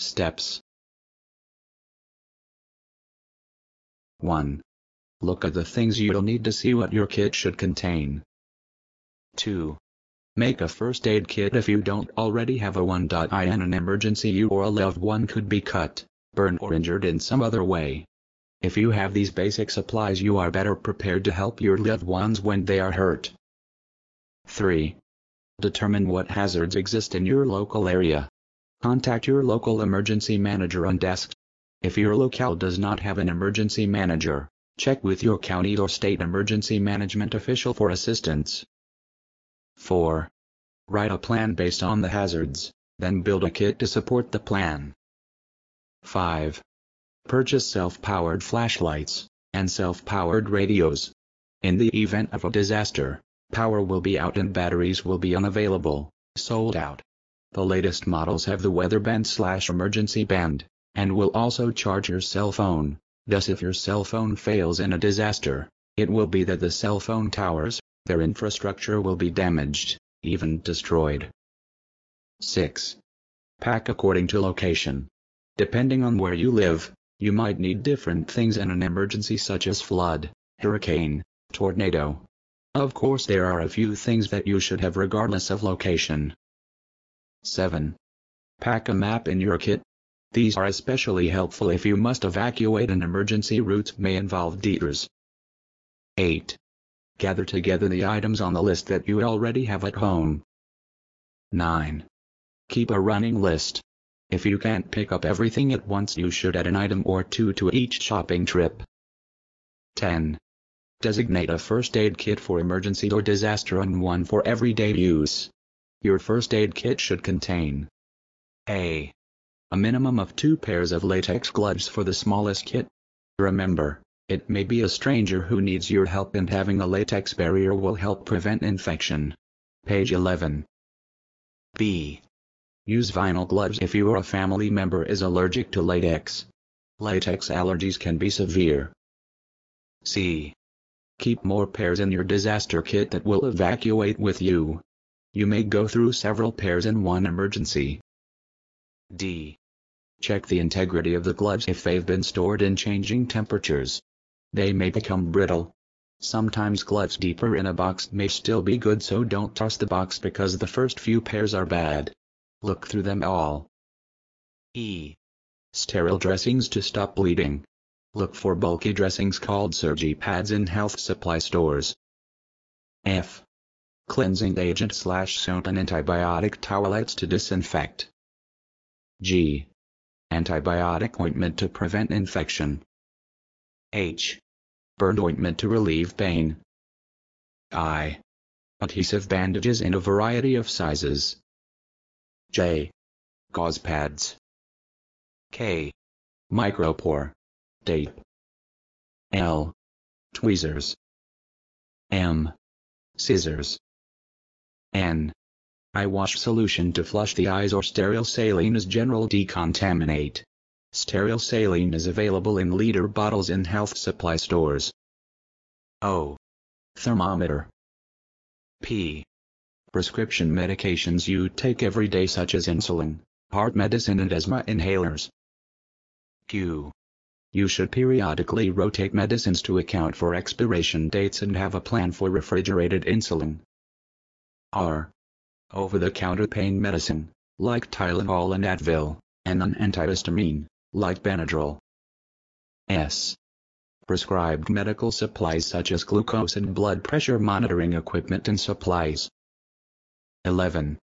Steps 1. Look at the things you'll need to see what your kit should contain. 2. Make a first aid kit if you don't already have a one. In an emergency you or a loved one could be cut, burned or injured in some other way. If you have these basic supplies you are better prepared to help your loved ones when they are hurt. 3. Determine what hazards exist in your local area. Contact your local emergency manager on desk. If your locale does not have an emergency manager, check with your county or state emergency management official for assistance. 4. Write a plan based on the hazards, then build a kit to support the plan. 5. Purchase self-powered flashlights and self-powered radios. In the event of a disaster, power will be out and batteries will be unavailable, sold out. The latest models have the weather band slash emergency band, and will also charge your cell phone. Thus if your cell phone fails in a disaster, it will be that the cell phone towers, their infrastructure will be damaged, even destroyed. 6. Pack according to location. Depending on where you live, you might need different things in an emergency such as flood, hurricane, tornado. Of course there are a few things that you should have regardless of location. 7. Pack a map in your kit. These are especially helpful if you must evacuate and emergency routes may involve detours. 8. Gather together the items on the list that you already have at home. 9. Keep a running list. If you can't pick up everything at once you should add an item or two to each shopping trip. 10. Designate a first aid kit for emergency or disaster and one for everyday use. Your first aid kit should contain A. A minimum of two pairs of latex gloves for the smallest kit. Remember, it may be a stranger who needs your help and having a latex barrier will help prevent infection. Page 11. B. Use vinyl gloves if your family member is allergic to latex. Latex allergies can be severe. C. Keep more pairs in your disaster kit that will evacuate with you. You may go through several pairs in one emergency. D. Check the integrity of the gloves if they've been stored in changing temperatures. They may become brittle. Sometimes gloves deeper in a box may still be good so don't toss the box because the first few pairs are bad. Look through them all. E. Sterile dressings to stop bleeding. Look for bulky dressings called Surgi pads in health supply stores. F. Cleansing agent slash soap and antibiotic towelettes to disinfect. G. Antibiotic ointment to prevent infection. H. Burn ointment to relieve pain. I. Adhesive bandages in a variety of sizes. J. Gauze pads. K. Micropore. Tape. L. Tweezers. M. Scissors. N. Eye wash solution to flush the eyes or sterile saline is general decontaminate. Sterile saline is available in liter bottles in health supply stores. O. Thermometer. P. Prescription medications you take every day such as insulin, heart medicine and asthma inhalers. Q. You should periodically rotate medicines to account for expiration dates and have a plan for refrigerated insulin. R. Over-the-counter pain medicine, like Tylenol and Advil, and an antihistamine, like Benadryl. S. Prescribed medical supplies such as glucose and blood pressure monitoring equipment and supplies. 11.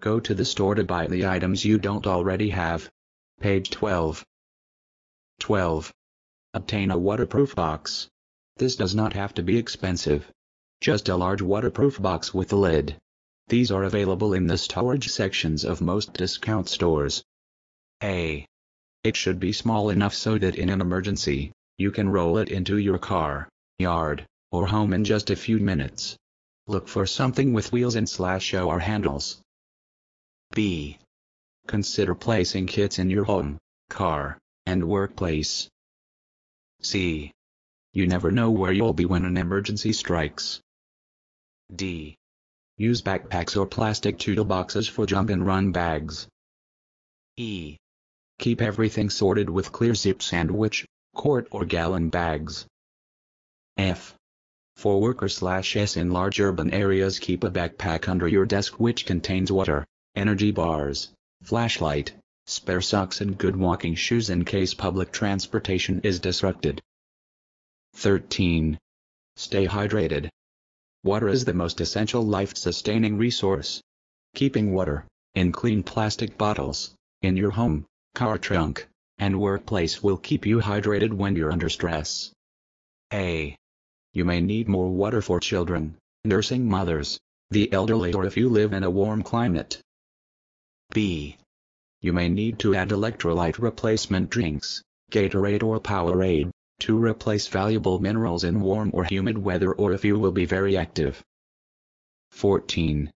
Go to the store to buy the items you don't already have. Page 12. 12. Obtain a waterproof box. This does not have to be expensive. Just a large waterproof box with a lid. These are available in the storage sections of most discount stores. A. It should be small enough so that in an emergency, you can roll it into your car, yard, or home in just a few minutes. Look for something with wheels and slash or handles. B. Consider placing kits in your home, car, and workplace. C. You never know where you'll be when an emergency strikes. D. Use backpacks or plastic toolboxes for jump and run bags. E. Keep everything sorted with clear zip sandwich, quart or gallon bags. F. For worker slash S in large urban areas keep a backpack under your desk which contains water, energy bars, flashlight, spare socks and good walking shoes in case public transportation is disrupted. 13. Stay hydrated. Water is the most essential life-sustaining resource. Keeping water, in clean plastic bottles, in your home, car trunk, and workplace will keep you hydrated when you're under stress. A. You may need more water for children, nursing mothers, the elderly or if you live in a warm climate. B. You may need to add electrolyte replacement drinks, Gatorade or Powerade, to replace valuable minerals in warm or humid weather or if you will be very active. 14.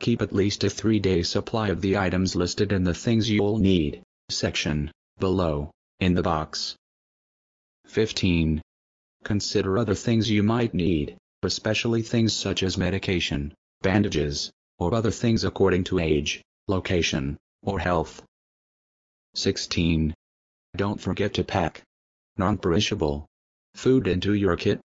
Keep at least a three-day supply of the items listed in the things you'll need section below in the box. 15. Consider other things you might need, especially things such as medication, bandages, or other things according to age, location, or health. 16. Don't forget to pack non-perishable. Food into your kit,